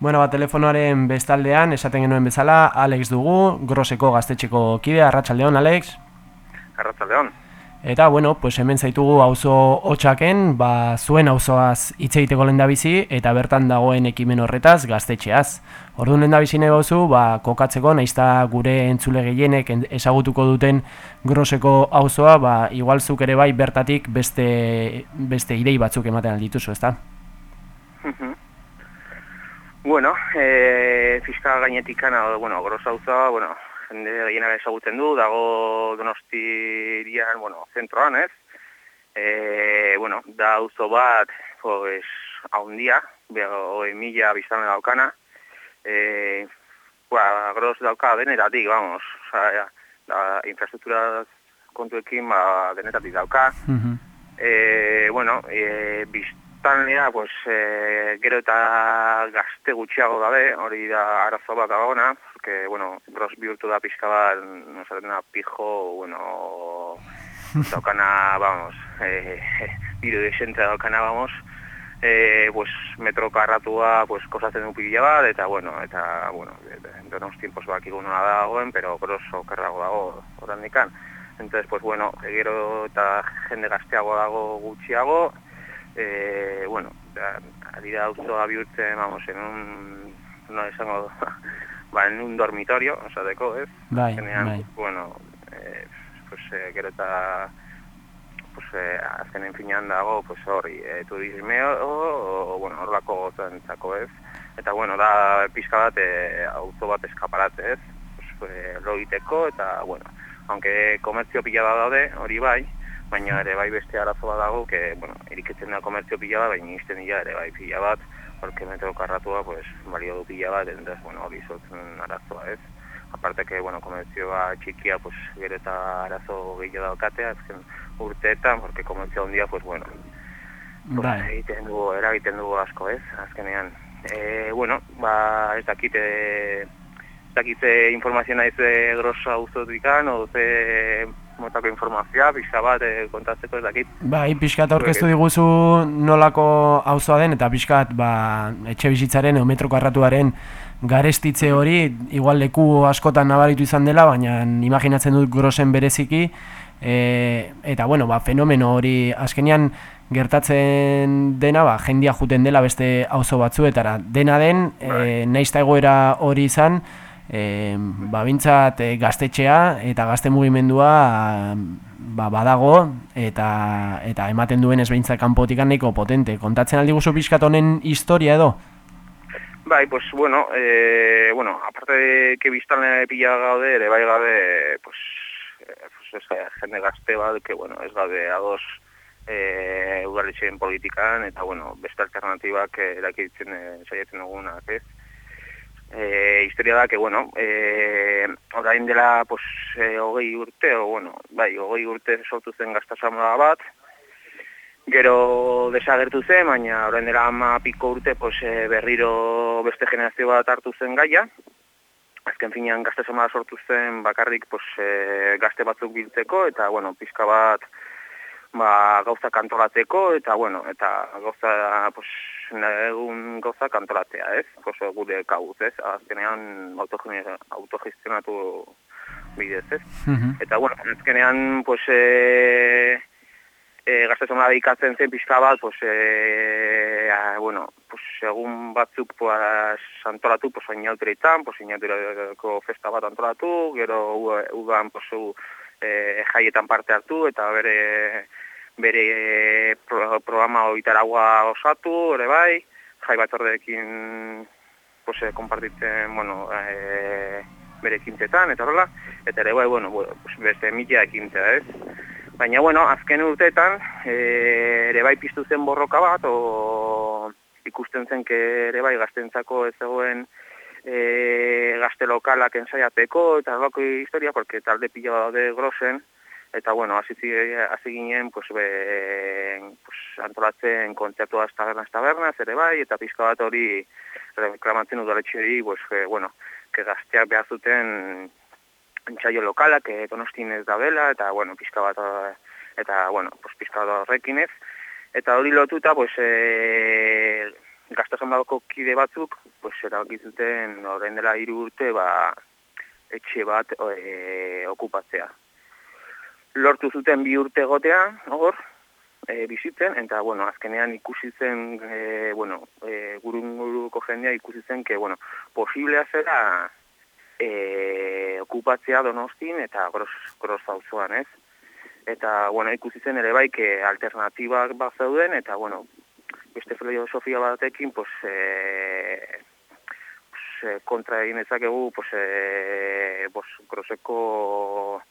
Bueno, ba, telefonoaren bestaldean, esaten genuen bezala, Alex dugu, groseko gaztetxeko kide, Arratxaldeon, Alex? Arratxaldeon. Eta, bueno, pues hemen zaitugu auzo hotxaken, ba, zuen auzoaz hitz egiteko bizi eta bertan dagoen ekimen horretaz gaztetxeaz. Orduan lenda bizi nahi bauzu, ba, kokatzeko, naizta gure entzule gehienek ezagutuko duten groseko auzoa, ba, igualzuk ere bai bertatik beste, beste idei batzuk ematen aldituzu, ezta? Bueno, e, fiskal gainetik kana, bueno, grosa auzoa, bueno, jende gehiena ezagutzen du, dago donostirian, bueno, zentroan, ez? E, bueno, da auzo bat, pues, haundia, hoi mila biztame daukana, e, ba, gros dauka denetatik, vamos, oza, ja, da, infrastruktura kontuekin, ba, denetatik dauka, uh e, bueno, e, biztanlea, pues, e, gero eta gazte gutxiago gabe, hori da arazo bat agona, que, bueno, gros bihurtu da pixka bat, no dena pijo, bueno, daukana, vamos, eh, biru desente daukana, vamos, eh, pues, metro karratua, pues, kosatzen du pila bat, eta, bueno, eta, bueno, unos tiempos bak igun da dagoen, pero gros okerrago dago, oran dikan. Entonces, pues, bueno, gero eta jende gazteago dago gutxiago, eh, bueno, ari da auzoa bihurtzen, vamos, en un, no esango, ba, en un dormitorio, osateko, ez? Bai, Genean, bai. Bueno, eh, pues, eh, gero eta pues, eh, azkenen finan dago, pues, hori, eh, turismeo, o, bueno, hor lako zako, ez? Eta, bueno, da pizka bat, eh, auto bat eskaparat, ez? Pues, eh, logiteko, eta, bueno, aunque komertzio pila da daude, hori bai, baina ere bai beste arazo bat dago, que, bueno, eriketzen da komertzio pila bat, baina izten dira ere bai pila bat, porque metro karratua, pues, balio du pila bat, entonces, bueno, hori zotzen arazoa, ez? Aparte que, bueno, komertzioa txikia, pues, gero eta arazo gehiago daukatea, azken urteetan, porque komertzioa ondia, pues, bueno, pues, bai. egiten dugu, eragiten dugu asko, ez? Azkenean, e, bueno, ba, ez dakite, ez dakite informazioa ez grosa uzotikan, o ze motako informazioa, pixka bat e, kontatzeko ez dakit. Bai, pixkat aurkeztu diguzu nolako auzoa den, eta pixkat ba, etxe bizitzaren, eometroko arratuaren garestitze hori, igual leku askotan nabaritu izan dela, baina imaginatzen dut grosen bereziki, e, eta bueno, ba, fenomeno hori azkenean gertatzen dena, ba, jendia juten dela beste auzo batzuetara. Dena den, e, bai. naizta egoera hori izan, e, ba, bintzat e, gaztetxea eta gazte mugimendua ba, badago eta eta ematen duen ez behintzat kanpotikan nahiko potente. Kontatzen aldi guzu pixkat honen historia edo? Bai, pues bueno, eh, bueno, aparte de que biztan pila gaude, ere bai gabe, pues, eh, pues es jende gazte bat, que bueno, ez gabe ados eh, ugaritxeen politikan, eta bueno, beste alternatibak erakitzen eh, saiatzen dugunak, ez? E, historia da, que, bueno, e, orain dela, pues, e, hogei urte, o, bueno, bai, hogei urte sortu zen gaztasamla bat, gero desagertu zen, baina orain dela ama piko urte, pues, e, berriro beste generazio bat hartu zen gaia, azken finean gaztasamla sortu zen bakarrik, pues, e, gazte batzuk biltzeko, eta, bueno, pizka bat, ba, gauza kantolatzeko, eta, bueno, eta gauza, pues, egun gauza kantolatzea, ez? Oso gure kauz, ez? Azkenean autogestionatu bidez, ez? Mhm. Eta, bueno, azkenean, pues, e, e, gaztezon ikatzen zen pixka bat, pues, e, a, bueno, pues, egun batzuk pues, antolatu, pues, inauteritan, pues, inauteriko festa bat antolatu, gero udan, pues, e, jaietan parte hartu, eta bere bere pro, programa oitaragua osatu, ere bai, jai bat ordeekin pues, eh, kompartitzen, bueno, e, bere ekintzetan, eta horrela, eta ere bai, bueno, pues, beste mitia ekintzea, ez? Baina, bueno, azken urteetan, e, ere bai piztu zen borroka bat, o ikusten zen que ere bai gaztentzako ez zegoen e, gazte lokalak ensaiateko, eta horreko historia, porque talde pila daude grosen, eta bueno, hasi ginen pues be, pues antolatzen kontzertu das tabernas tabernas ere bai eta pizka bat hori reklamatzen udaletxe hori pues que bueno, que gazteak behar zuten entsaio lokala que Donostin ez da bela eta bueno, pizka bat eta bueno, pues pizka bat horrekin ez. Eta hori lotuta pues e, gaztasamlako kide batzuk, pues, erabakizuten orain dela hiru urte, ba, etxe bat e, okupatzea. Lortu zuten bi urte gotea, hor, e, bizitzen, eta, bueno, azkenean ikusi zen, e, bueno, e, gurun guruko jendea ikusi zen, que, bueno, posiblea zera e, okupatzea donostin eta gros, gros ez? Eta, bueno, ikusi zen ere bai, que alternatibak bat zeuden, eta, bueno, beste filosofia batekin, pues, e, pues, kontra egin ezakegu, pues, e, pues, groseko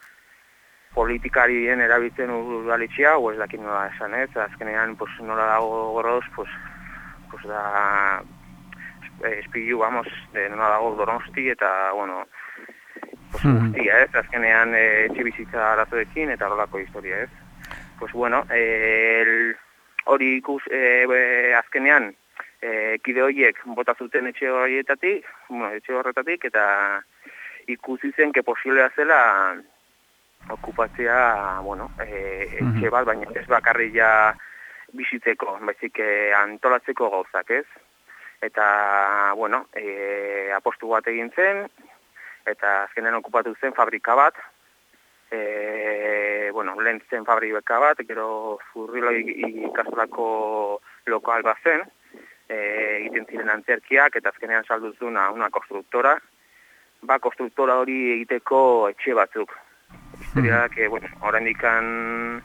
politikarien erabiltzen udalitxia, o ez dakin nola esan ez, azkenean pues, nola dago gorroz, pues, pues da espilu, vamos, de nola dago donosti, eta, bueno, pues, mm guztia ez, azkenean e, etxe bizitza arazoekin, eta horrelako historia ez. Pues bueno, el, hori ikus e, azkenean, e, kide horiek bota zuten etxe horietatik, bueno, etxe horretatik, eta ikusi zen, que posiblea zela, okupatzea, bueno, e, etxe bat, baina ez bakarri ja bizitzeko, baizik e, antolatzeko gauzak, ez? Eta, bueno, e, apostu bat egin zen, eta azkenean okupatu zen fabrika bat, e, bueno, lehen zen fabrika bat, gero zurrilo ikastolako lokal bat zen, e, egiten ziren antzerkiak, eta azkenean salduzuna una konstruktora, ba, konstruktora hori egiteko etxe batzuk, historia da, que, bueno, orain dikan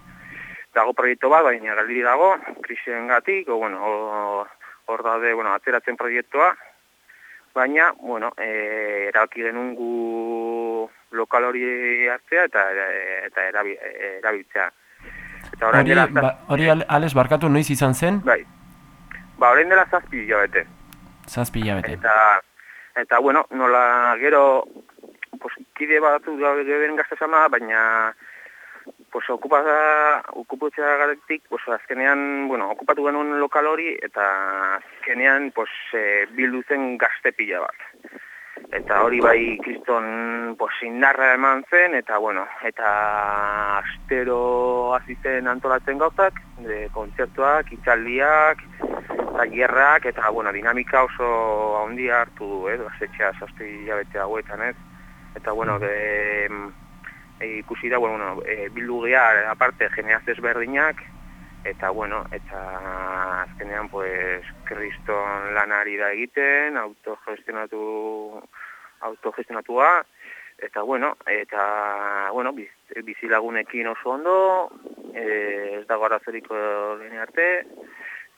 dago proiektu bat, baina galdiri dago, krisien gatik, o, bueno, hor daude, bueno, atzeratzen proiektua, baina, bueno, e, erabaki genungu lokal hori hartzea eta eta erabiltzea. Eta hori, dela, ba, hori ales barkatu noiz izan zen? Bai. Ba, orain dela zazpi hilabete. Zazpi hilabete. Eta, eta, bueno, nola gero pues, kide batu geben gaztezama, baina pues, okupatzea, okupatzea garetik, pues, azkenean, bueno, okupatu genuen lokal hori, eta azkenean pues, e, bildu zen gazte pila bat. Eta hori bai kriston pues, indarra eman zen, eta bueno, eta astero hasi zen antolatzen gauzak, de kontzertuak, itxaldiak, eta gerrak, eta bueno, dinamika oso handia hartu du, eh, gaztetxea saspi jabete hauetan, ez? eta bueno, de, e, ikusi da, bueno, e, bildu geha, aparte, geneaz desberdinak, eta bueno, eta azkenean, pues, kriston lanari da egiten, autogestionatu, autogestionatua, eta bueno, eta, bueno, biz, bizilagunekin oso ondo, e, ez dago arazoriko lehen arte,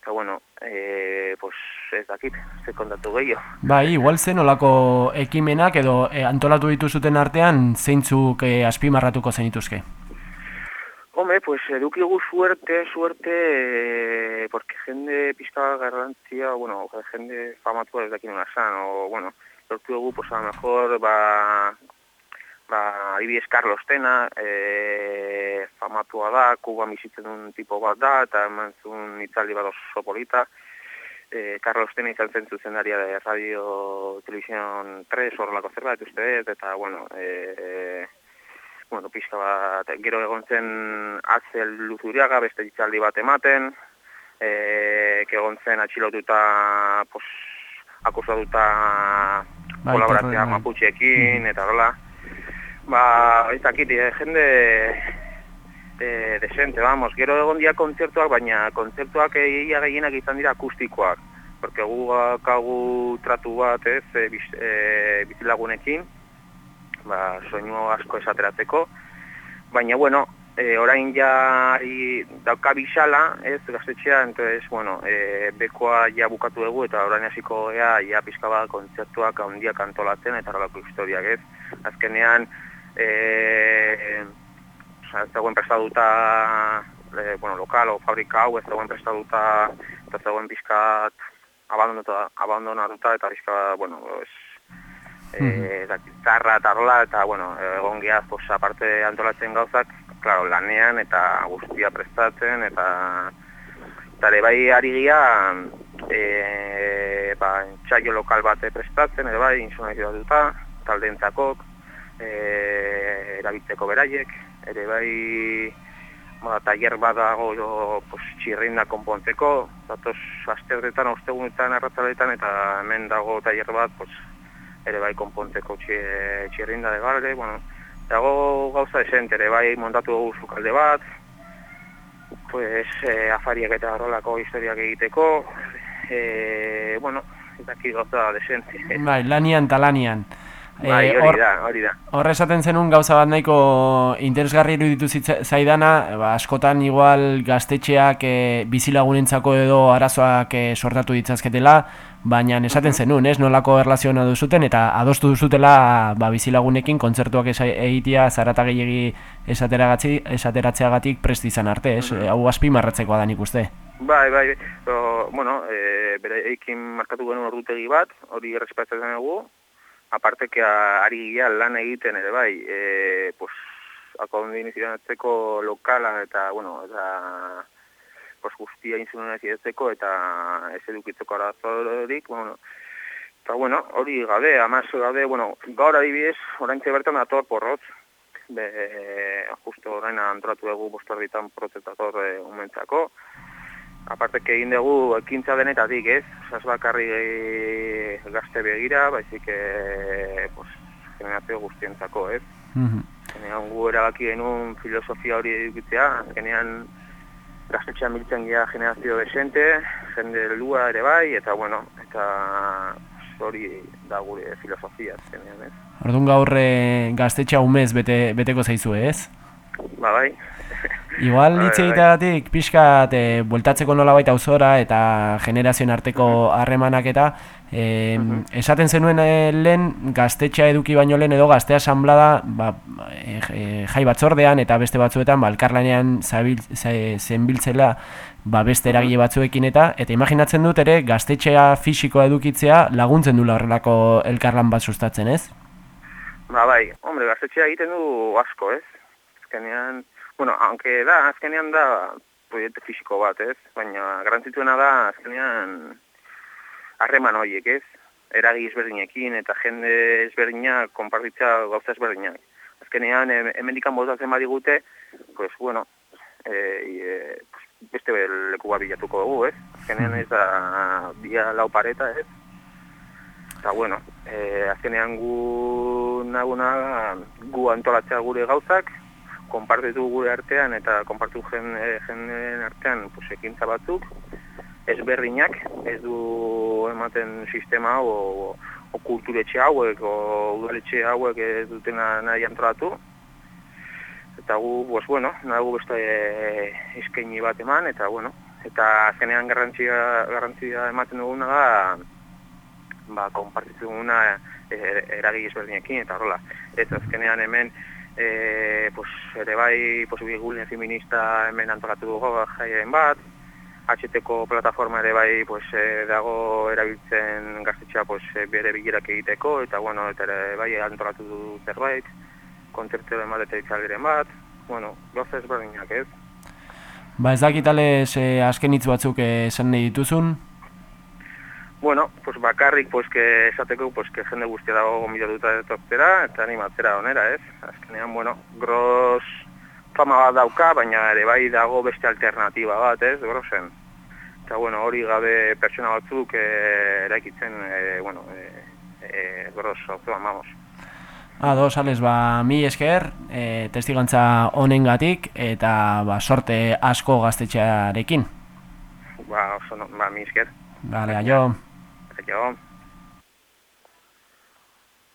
eta bueno, e, pues ez dakit, ze kontatu gehiago. Bai, igual zen olako ekimenak edo e, antolatu dituzuten artean zeintzuk e, azpimarratuko zenituzke? Hombre, pues edukigu suerte, suerte, e, porque jende pizka garrantzia, bueno, jende famatu ez dakin san, o, bueno, edukigu, pues a lo mejor, ba, ba, adibidez Carlos Tena, e, famatua da, kuba misitzen un tipo bat da, eta eman zuen itzaldi bat oso polita. E, Carlos Tena izan zen zuzendaria de Radio Televisión 3, horrelako zerbait, uste eta, bueno, e, bueno, pixka bat, gero egon zen atzel luzuriaga, beste itzaldi bat ematen, e, egon zen atxilotuta, pos, akusatuta bai, kolaboratzea maputxeekin, eta hola, ba, ez dakit, eh, jende e, desente, vamos, gero egon dia kontzertuak, baina kontzertuak egia gehienak izan dira akustikoak, porque gu kagu tratu bat, ez, e, biz, e, bizilagunekin, ba, soinu asko esateratzeko, baina, bueno, e, orain ja dauka bisala, ez, gaztetxea, entonces, bueno, e, bekoa ja bukatu dugu, eta orain hasiko ea, ja pizka bat kontzertuak handiak antolatzen, eta horrelako historiak, ez, azkenean, eh oza, ez dagoen prestaduta e, bueno, lokal o fabrika hau ez dagoen prestaduta eta ez dagoen bizkat abandonatuta eta bizka, bueno, es, e, da, tarra eta rola eta, bueno, egon gehiaz, pues, aparte antolatzen gauzak, claro, lanean eta guztia prestatzen eta eta bai ari gira e, ba, txaio lokal bate prestatzen, ere bai, insonalizatuta, taldentzakok, e, erabiltzeko beraiek, ere bai ba, tailer bat dago jo, pues, txirrinda konpontzeko, datoz aste horretan, ostegunetan, arratzaletan, eta hemen dago tailer bat, pues, ere bai konpontzeko txirrinda de galde, bueno, dago gauza esent, ere bai montatu dugu zukalde bat, pues, e, afariak eta rolako historiak egiteko, e, bueno, eta ki gauza desent. Bai, lanian eta lanian. Bai, eh, hori da, hori da. Horre esaten zenun gauza bat nahiko interesgarri iruditu zaidana, ba, askotan igual gaztetxeak e, bizilagunentzako edo arazoak e, sortatu ditzazketela, baina esaten zenun, ez, nolako erlaziona duzuten, eta adostu duzutela ba, bizilagunekin kontzertuak egitea zarata gehiagi esateratzeagatik prest izan arte, ez, mm hau aspi marratzekoa da nik uste. Bai, bai, o, bueno, e, bere eikin markatu genuen ordutegi bat, hori errespatzen dugu, aparte que ari gila lan egiten ere bai, e, pues, akondinizionatzeko lokala eta, bueno, eta pues, guztia insunaziatzeko eta ez edukitzeko arazorik, bueno, eta, bueno, hori gabe, amazo gabe, bueno, gaur adibidez, orain bertan ator porrotz, be, justo orain antolatu dugu bostarditan protetator e, umentzako, aparte que egin dugu ekintza denetatik, ez? Osaz bakarri e, gazte begira, baizik e, pues, generazio guztientzako, ez? Mm -hmm. gu erabaki genuen filosofia hori edukitzea, azkenean gaztetxean biltzen gira generazio desente, jende lua ere bai, eta bueno, eta hori da gure filosofia, azkenean, ez? Orduan gaur e, gaztetxea umez bete, beteko zaizu, ez? Ba, bai. Igual hitz bai, bai. egiteagatik pixkat e, bueltatzeko nola baita auzora eta generazioen arteko harremanak eta e, esaten zenuen e, lehen gaztetxea eduki baino lehen edo gaztea asamblada ba, e, jai batzordean eta beste batzuetan ba, elkarlanean zenbiltzela ba, beste eragile batzuekin eta eta imaginatzen dut ere gaztetxea fisikoa edukitzea laguntzen dula horrelako elkarlan bat sustatzen ez? Ba bai, hombre, gaztetxea egiten du asko ez? Ezkenean, Bueno, aunque da, azkenean da proiektu fisiko bat, ez? Baina garantzituena da, azkenean harreman horiek, ez? Eragi ezberdinekin eta jende ezberdina konpartitza gauza ezberdinak. Azkenean, hemen dikan botatzen badigute, pues, bueno, e, e, beste leku bat bilatuko dugu, ez? Azkenean ez da, dia lau pareta, ez? Eta, bueno, e, azkenean gu naguna gu antolatzea gure gauzak, konpartitu gure artean eta konpartitu jen, jenden artean pues, ekintza batzuk, ezberdinak, ez du ematen sistema hau, o, o kulturetxe hauek, o udaletxe hauek ez dutena nahi antolatu. Eta gu, pues, bueno, nahi beste e, eskaini bat eman, eta bueno, eta azkenean garrantzia, garrantzia ematen duguna da, ba, konpartitu duguna e, eragi ezberdinekin, eta horrela. Ez azkenean hemen, e, pues, ere bai posibiligulne feminista hemen antolatu dugu jaien bat, HTko plataforma ere bai pues, e, dago erabiltzen gaztetxea pues, e, bere bilerak egiteko, eta bueno, eta ere bai antolatu du zerbait, kontzertu den bat eta itzaldiren bat, bueno, goza ezberdinak ez. Ba ez dakitales eh, azken hitz batzuk esan nahi dituzun, Bueno, pues bakarrik pues que esateko pues que jende guztia dago gomidatuta etortzera eta animatzera onera, ez? Azkenean, bueno, gros fama bat dauka, baina ere bai dago beste alternatiba bat, ez? Grosen. Eta, bueno, hori gabe pertsona batzuk eh, eraikitzen, eh, bueno, eh, eh, gros, ozuan, vamos. Ah, dos, ales, ba, mi esker, eh, testigantza honengatik eta ba, sorte asko gaztetxearekin. Ba, oso, no, ba, mi esker. Vale, aio. Ja.